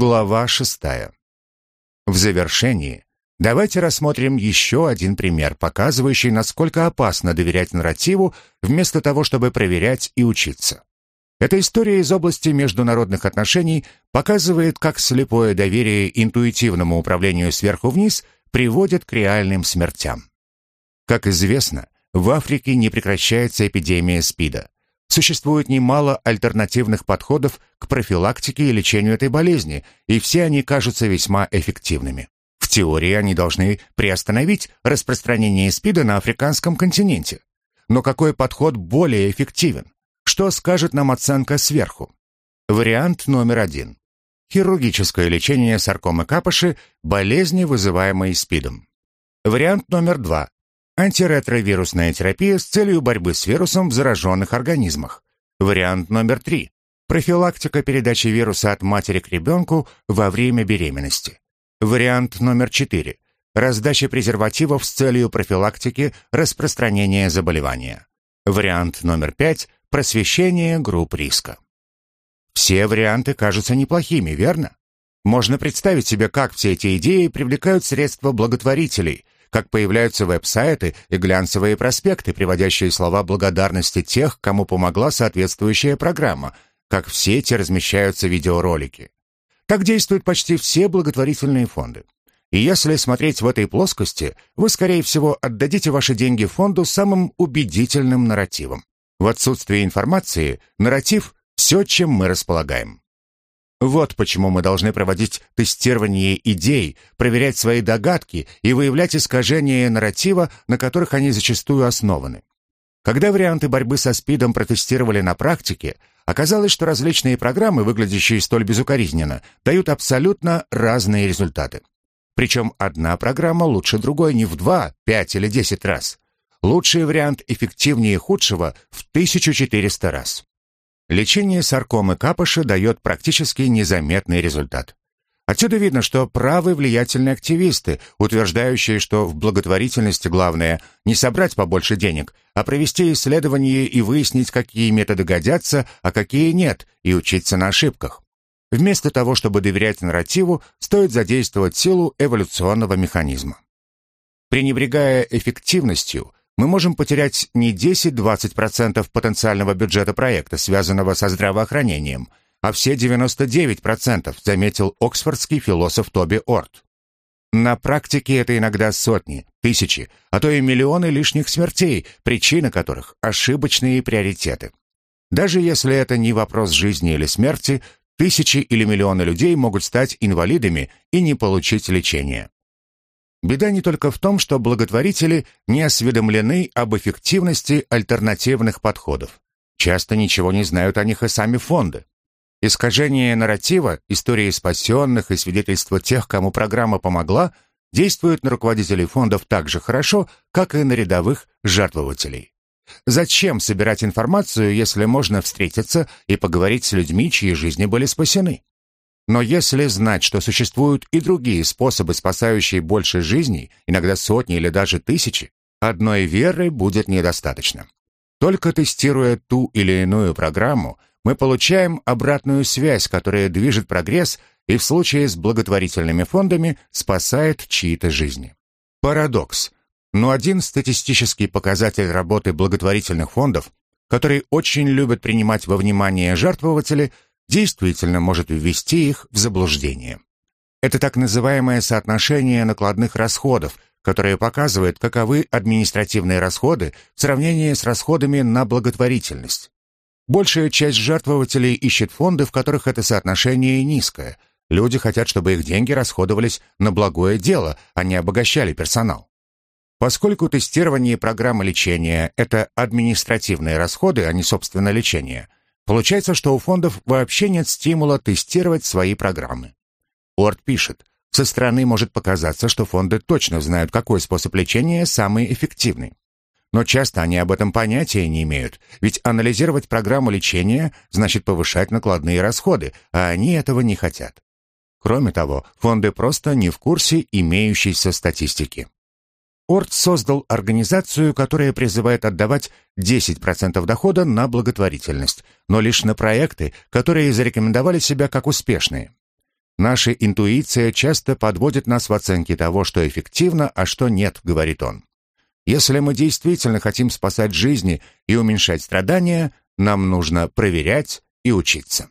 Глава шестая. В завершении давайте рассмотрим еще один пример, показывающий, насколько опасно доверять нарративу вместо того, чтобы проверять и учиться. Эта история из области международных отношений показывает, как слепое доверие интуитивному управлению сверху вниз приводит к реальным смертям. Как известно, в Африке не прекращается эпидемия СПИДа. Существует немало альтернативных подходов к профилактике и лечению этой болезни, и все они кажутся весьма эффективными. В теории они должны приостановить распространение СПИДа на африканском континенте. Но какой подход более эффективен? Что скажет нам оценка сверху? Вариант номер один. Хирургическое лечение саркомы капоши, болезни, вызываемой СПИДом. Вариант номер два. Антиретровирусная терапия с целью борьбы с вирусом в зараженных организмах. Вариант номер три. Профилактика передачи вируса от матери к ребенку во время беременности. Вариант номер четыре. Раздача презервативов с целью профилактики распространения заболевания. Вариант номер пять. Просвещение групп риска. Все варианты кажутся неплохими, верно? Можно представить себе, как все эти идеи привлекают средства благотворителей – как появляются веб-сайты и глянцевые проспекты, приводящие слова благодарности тех, кому помогла соответствующая программа, как в сети размещаются видеоролики. Так действуют почти все благотворительные фонды. И если смотреть в этой плоскости, вы, скорее всего, отдадите ваши деньги фонду самым убедительным нарративом. В отсутствие информации нарратив – все, чем мы располагаем. Вот почему мы должны проводить тестирование идей, проверять свои догадки и выявлять искажения нарратива, на которых они зачастую основаны. Когда варианты борьбы со СПИДом протестировали на практике, оказалось, что различные программы, выглядящие столь безукоризненно, дают абсолютно разные результаты. Причем одна программа лучше другой не в два, пять или десять раз. Лучший вариант эффективнее худшего в 1400 раз. Лечение саркомы капыша дает практически незаметный результат. Отсюда видно, что правы влиятельные активисты, утверждающие, что в благотворительности главное не собрать побольше денег, а провести исследование и выяснить, какие методы годятся, а какие нет, и учиться на ошибках. Вместо того, чтобы доверять нарративу, стоит задействовать силу эволюционного механизма. Пренебрегая эффективностью, мы можем потерять не 10-20% потенциального бюджета проекта, связанного со здравоохранением, а все 99%, заметил оксфордский философ Тоби Орт. На практике это иногда сотни, тысячи, а то и миллионы лишних смертей, причина которых – ошибочные приоритеты. Даже если это не вопрос жизни или смерти, тысячи или миллионы людей могут стать инвалидами и не получить лечения. Беда не только в том, что благотворители не осведомлены об эффективности альтернативных подходов. Часто ничего не знают о них и сами фонды. Искажение нарратива, истории спасенных и свидетельства тех, кому программа помогла, действуют на руководителей фондов так же хорошо, как и на рядовых жертвователей. Зачем собирать информацию, если можно встретиться и поговорить с людьми, чьи жизни были спасены? Но если знать, что существуют и другие способы, спасающие больше жизней, иногда сотни или даже тысячи, одной веры будет недостаточно. Только тестируя ту или иную программу, мы получаем обратную связь, которая движет прогресс и в случае с благотворительными фондами спасает чьи-то жизни. Парадокс. Но один статистический показатель работы благотворительных фондов, который очень любят принимать во внимание жертвователи – действительно может ввести их в заблуждение. Это так называемое соотношение накладных расходов, которое показывает, каковы административные расходы в сравнении с расходами на благотворительность. Большая часть жертвователей ищет фонды, в которых это соотношение низкое. Люди хотят, чтобы их деньги расходовались на благое дело, а не обогащали персонал. Поскольку тестирование программы лечения – это административные расходы, а не собственно лечение – Получается, что у фондов вообще нет стимула тестировать свои программы. Уорд пишет, со стороны может показаться, что фонды точно знают, какой способ лечения самый эффективный. Но часто они об этом понятия не имеют, ведь анализировать программу лечения значит повышать накладные расходы, а они этого не хотят. Кроме того, фонды просто не в курсе имеющейся статистики. Орд создал организацию, которая призывает отдавать 10% дохода на благотворительность, но лишь на проекты, которые зарекомендовали себя как успешные. Наша интуиция часто подводит нас в оценке того, что эффективно, а что нет, говорит он. Если мы действительно хотим спасать жизни и уменьшать страдания, нам нужно проверять и учиться.